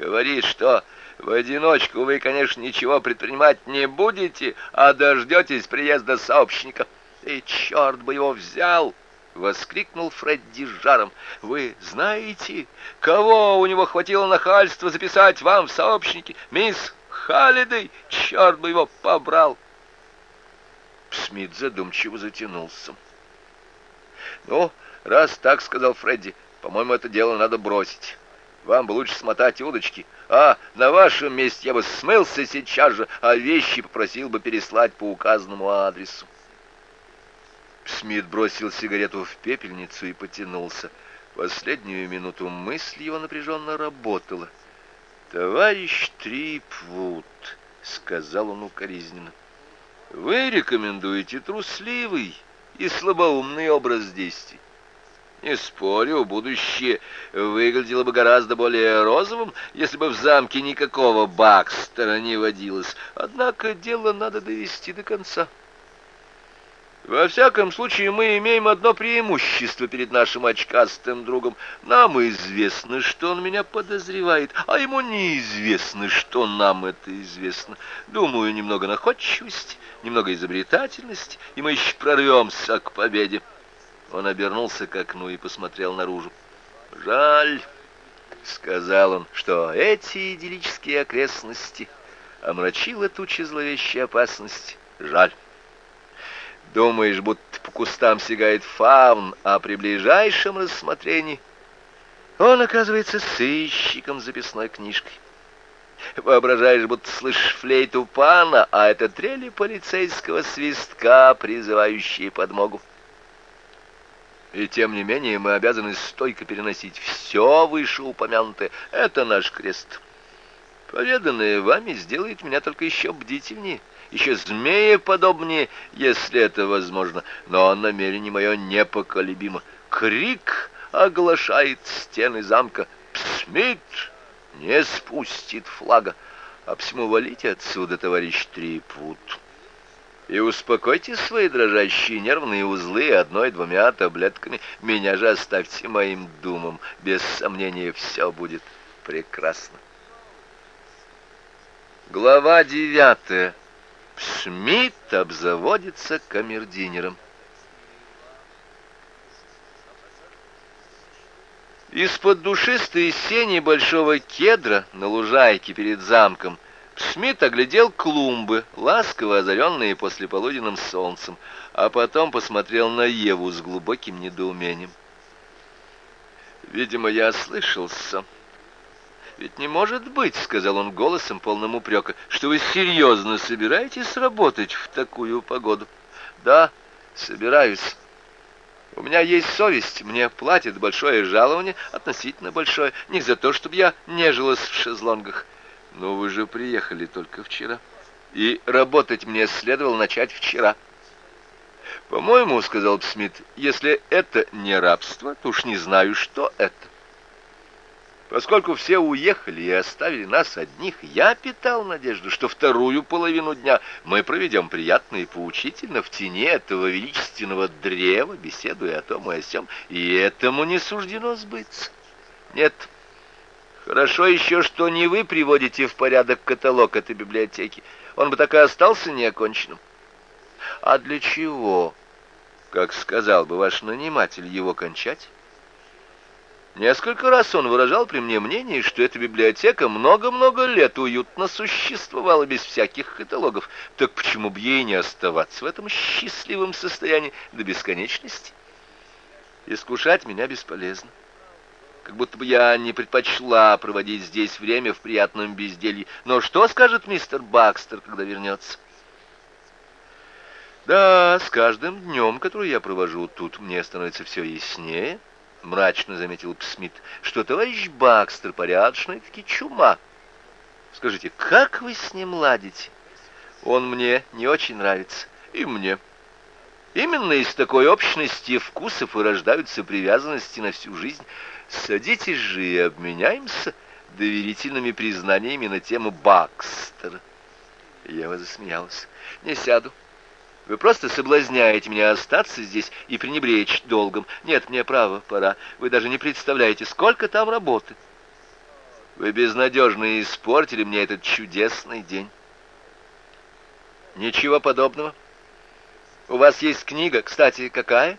Говорит, что в одиночку вы, конечно, ничего предпринимать не будете, а дождетесь приезда сообщника. И черт бы его взял! — воскликнул Фредди с жаром. «Вы знаете, кого у него хватило нахальства записать вам в сообщники? Мисс Халлидей, черт бы его побрал!» Смит задумчиво затянулся. «Ну, раз так, — сказал Фредди, — по-моему, это дело надо бросить. Вам бы лучше смотать удочки. А на вашем месте я бы смылся сейчас же, а вещи попросил бы переслать по указанному адресу». Смит бросил сигарету в пепельницу и потянулся. Последнюю минуту мысль его напряженно работала. «Товарищ Трипвуд», — сказал он укоризненно, — «вы рекомендуете трусливый и слабоумный образ действий. Не спорю, будущее выглядело бы гораздо более розовым, если бы в замке никакого Бакстера не водилось. Однако дело надо довести до конца». Во всяком случае, мы имеем одно преимущество перед нашим очкастым другом. Нам известно, что он меня подозревает, а ему неизвестно, что нам это известно. Думаю, немного находчивости, немного изобретательности, и мы еще прорвемся к победе. Он обернулся к окну и посмотрел наружу. «Жаль», — сказал он, — «что эти идиллические окрестности омрачила туча зловещей опасности. Жаль». Думаешь, будто по кустам сигает фавн, а при ближайшем рассмотрении он оказывается сыщиком записной книжкой. Воображаешь, будто слышишь флейту пана, а это трели полицейского свистка, призывающие подмогу. И тем не менее мы обязаны стойко переносить все вышеупомянутое. Это наш крест. Поведанное вами сделает меня только еще бдительнее еще змея подобнее, если это возможно, но намерение мое непоколебимо. Крик оглашает стены замка. Псмит не спустит флага. А посему валите отсюда, товарищ Трипут. И успокойте свои дрожащие нервные узлы одной-двумя таблетками. Меня же оставьте моим думам. Без сомнения, все будет прекрасно. Глава девятая. Шмидт обзаводится камердинером. Из-под душистой сени большого кедра на лужайке перед замком Шмидт оглядел клумбы, ласково озаренные послеполуденным солнцем, а потом посмотрел на Еву с глубоким недоумением. «Видимо, я ослышался», «Ведь не может быть, — сказал он голосом, полным упрека, — что вы серьезно собираетесь работать в такую погоду?» «Да, собираюсь. У меня есть совесть, мне платят большое жалование, относительно большое, не за то, чтобы я нежилась в шезлонгах. Но вы же приехали только вчера, и работать мне следовало начать вчера». «По-моему, — сказал Смит, — если это не рабство, то уж не знаю, что это». Поскольку все уехали и оставили нас одних, я питал надежду, что вторую половину дня мы проведем приятно и поучительно в тени этого величественного древа, беседуя о том и о сём, и этому не суждено сбыться. Нет, хорошо еще, что не вы приводите в порядок каталог этой библиотеки. Он бы так и остался неоконченным. А для чего, как сказал бы ваш наниматель, его кончать? Несколько раз он выражал при мне мнение, что эта библиотека много-много лет уютно существовала без всяких каталогов. Так почему бы ей не оставаться в этом счастливом состоянии до бесконечности? Искушать меня бесполезно. Как будто бы я не предпочла проводить здесь время в приятном безделье. Но что скажет мистер Бакстер, когда вернется? Да, с каждым днем, который я провожу тут, мне становится все яснее, —— мрачно заметил Смит, — что товарищ Бакстер порядочный-таки чума. Скажите, как вы с ним ладите? Он мне не очень нравится, и мне. Именно из такой общности вкусов и рождаются привязанности на всю жизнь. Садитесь же и обменяемся доверительными признаниями на тему Бакстера. Я засмеялась. Не сяду. Вы просто соблазняете меня остаться здесь и пренебречь долгом. Нет, мне право, пора. Вы даже не представляете, сколько там работы. Вы безнадежно испортили мне этот чудесный день. Ничего подобного. У вас есть книга, кстати, какая?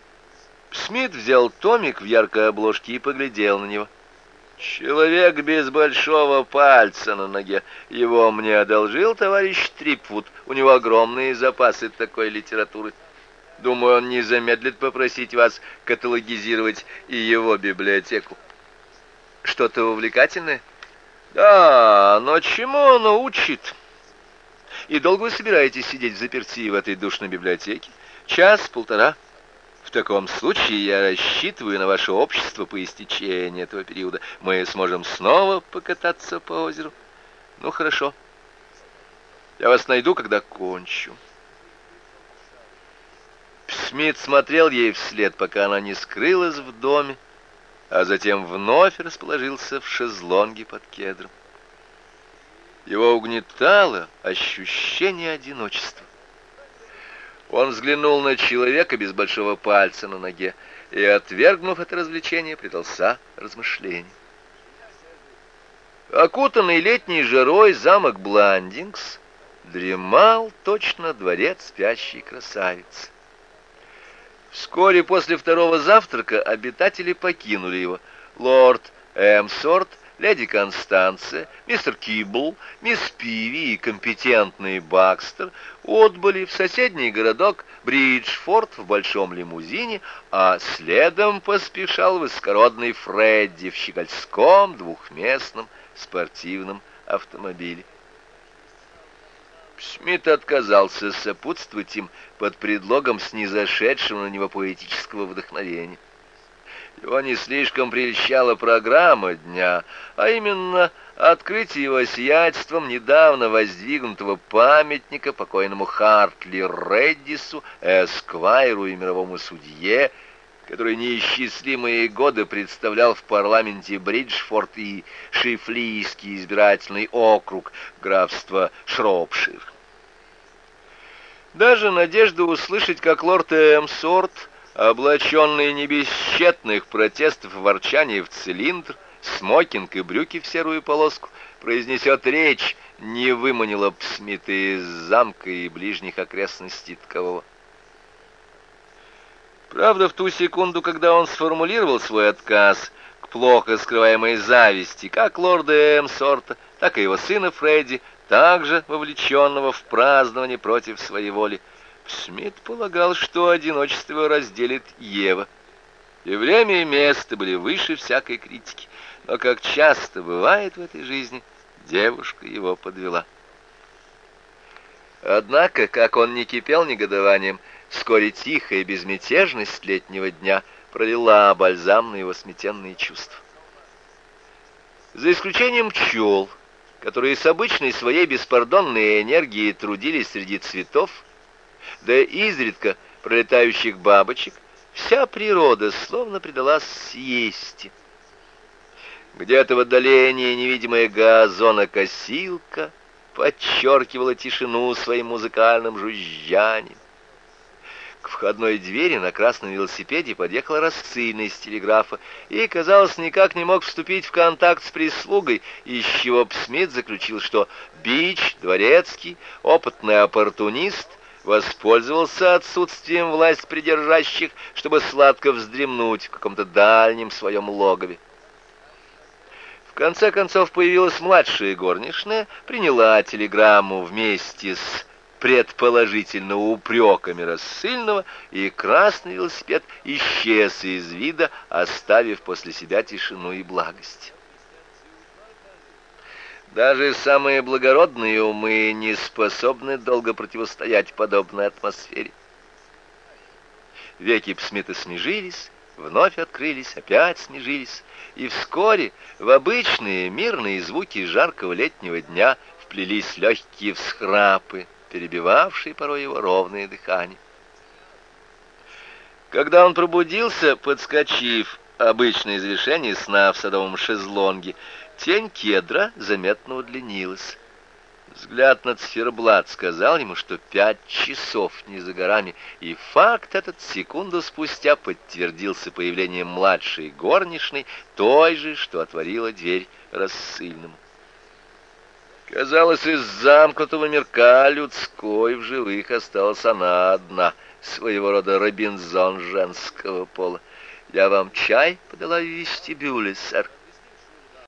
Смит взял томик в яркой обложке и поглядел на него. Человек без большого пальца на ноге. Его мне одолжил товарищ Трипвуд. У него огромные запасы такой литературы. Думаю, он не замедлит попросить вас каталогизировать и его библиотеку. Что-то увлекательное? Да, но чему оно учит? И долго вы собираетесь сидеть в заперти в этой душной библиотеке? Час-полтора? В таком случае я рассчитываю на ваше общество по истечении этого периода. Мы сможем снова покататься по озеру. Ну, хорошо. Я вас найду, когда кончу. Смит смотрел ей вслед, пока она не скрылась в доме, а затем вновь расположился в шезлонге под кедром. Его угнетало ощущение одиночества. Он взглянул на человека без большого пальца на ноге и, отвергнув это развлечение, предался размышлению. Окутанный летней жарой замок Бландингс дремал точно дворец спящей красавицы. Вскоре после второго завтрака обитатели покинули его. Лорд Эмсорт леди Констанция, мистер Кибл, мисс Пиви и компетентный Бакстер отбыли в соседний городок Бриджфорд в большом лимузине, а следом поспешал высокородный Фредди в щегольском двухместном спортивном автомобиле. Смит отказался сопутствовать им под предлогом снизошедшего на него поэтического вдохновения. Его не слишком прельщала программа дня, а именно открытие его сиятельством недавно воздвигнутого памятника покойному Хартли Реддису, эсквайру и мировому судье, который неисчислимые годы представлял в парламенте Бриджфорд и Шифлийский избирательный округ графства Шропшир. Даже надежда услышать, как лорд Эмсорт облаченный не без протестов ворчаний в цилиндр, смокинг и брюки в серую полоску, произнесет речь, не выманила б Смита из замка и ближних окрестностей такового. Правда, в ту секунду, когда он сформулировал свой отказ к плохо скрываемой зависти, как лорда Эмсорта, так и его сына Фредди, также вовлеченного в празднование против своей воли, Смит полагал, что одиночество разделит Ева. И время и место были выше всякой критики. Но, как часто бывает в этой жизни, девушка его подвела. Однако, как он не кипел негодованием, вскоре тихая безмятежность летнего дня пролила бальзам на его сметенные чувства. За исключением пчел, которые с обычной своей беспардонной энергией трудились среди цветов, да изредка пролетающих бабочек, вся природа словно предалась съесть. Где-то в отдалении невидимая газонокосилка подчеркивала тишину своим музыкальным жужжанием. К входной двери на красном велосипеде подъехал рассыльный из телеграфа и, казалось, никак не мог вступить в контакт с прислугой, из чего Смит заключил, что Бич, дворецкий, опытный оппортунист — воспользовался отсутствием власть придержащих, чтобы сладко вздремнуть в каком-то дальнем своем логове. В конце концов появилась младшая горничная, приняла телеграмму вместе с предположительно упреками рассыльного, и красный велосипед исчез из вида, оставив после себя тишину и благость. Даже самые благородные умы не способны долго противостоять подобной атмосфере. Веки Псмита смежились, вновь открылись, опять смежились, и вскоре в обычные мирные звуки жаркого летнего дня вплелись легкие всхрапы, перебивавшие порой его ровное дыхание. Когда он пробудился, подскочив обычное завершение сна в садовом шезлонге, Тень кедра заметно удлинилась. Взгляд на циферблат сказал ему, что пять часов не за горами, и факт этот секунду спустя подтвердился появлением младшей горничной, той же, что отворила дверь рассыльному. Казалось, из замкнутого мирка людской в живых осталась она одна, своего рода Робинзон женского пола. «Я вам чай подала в вестибюле, сэр»,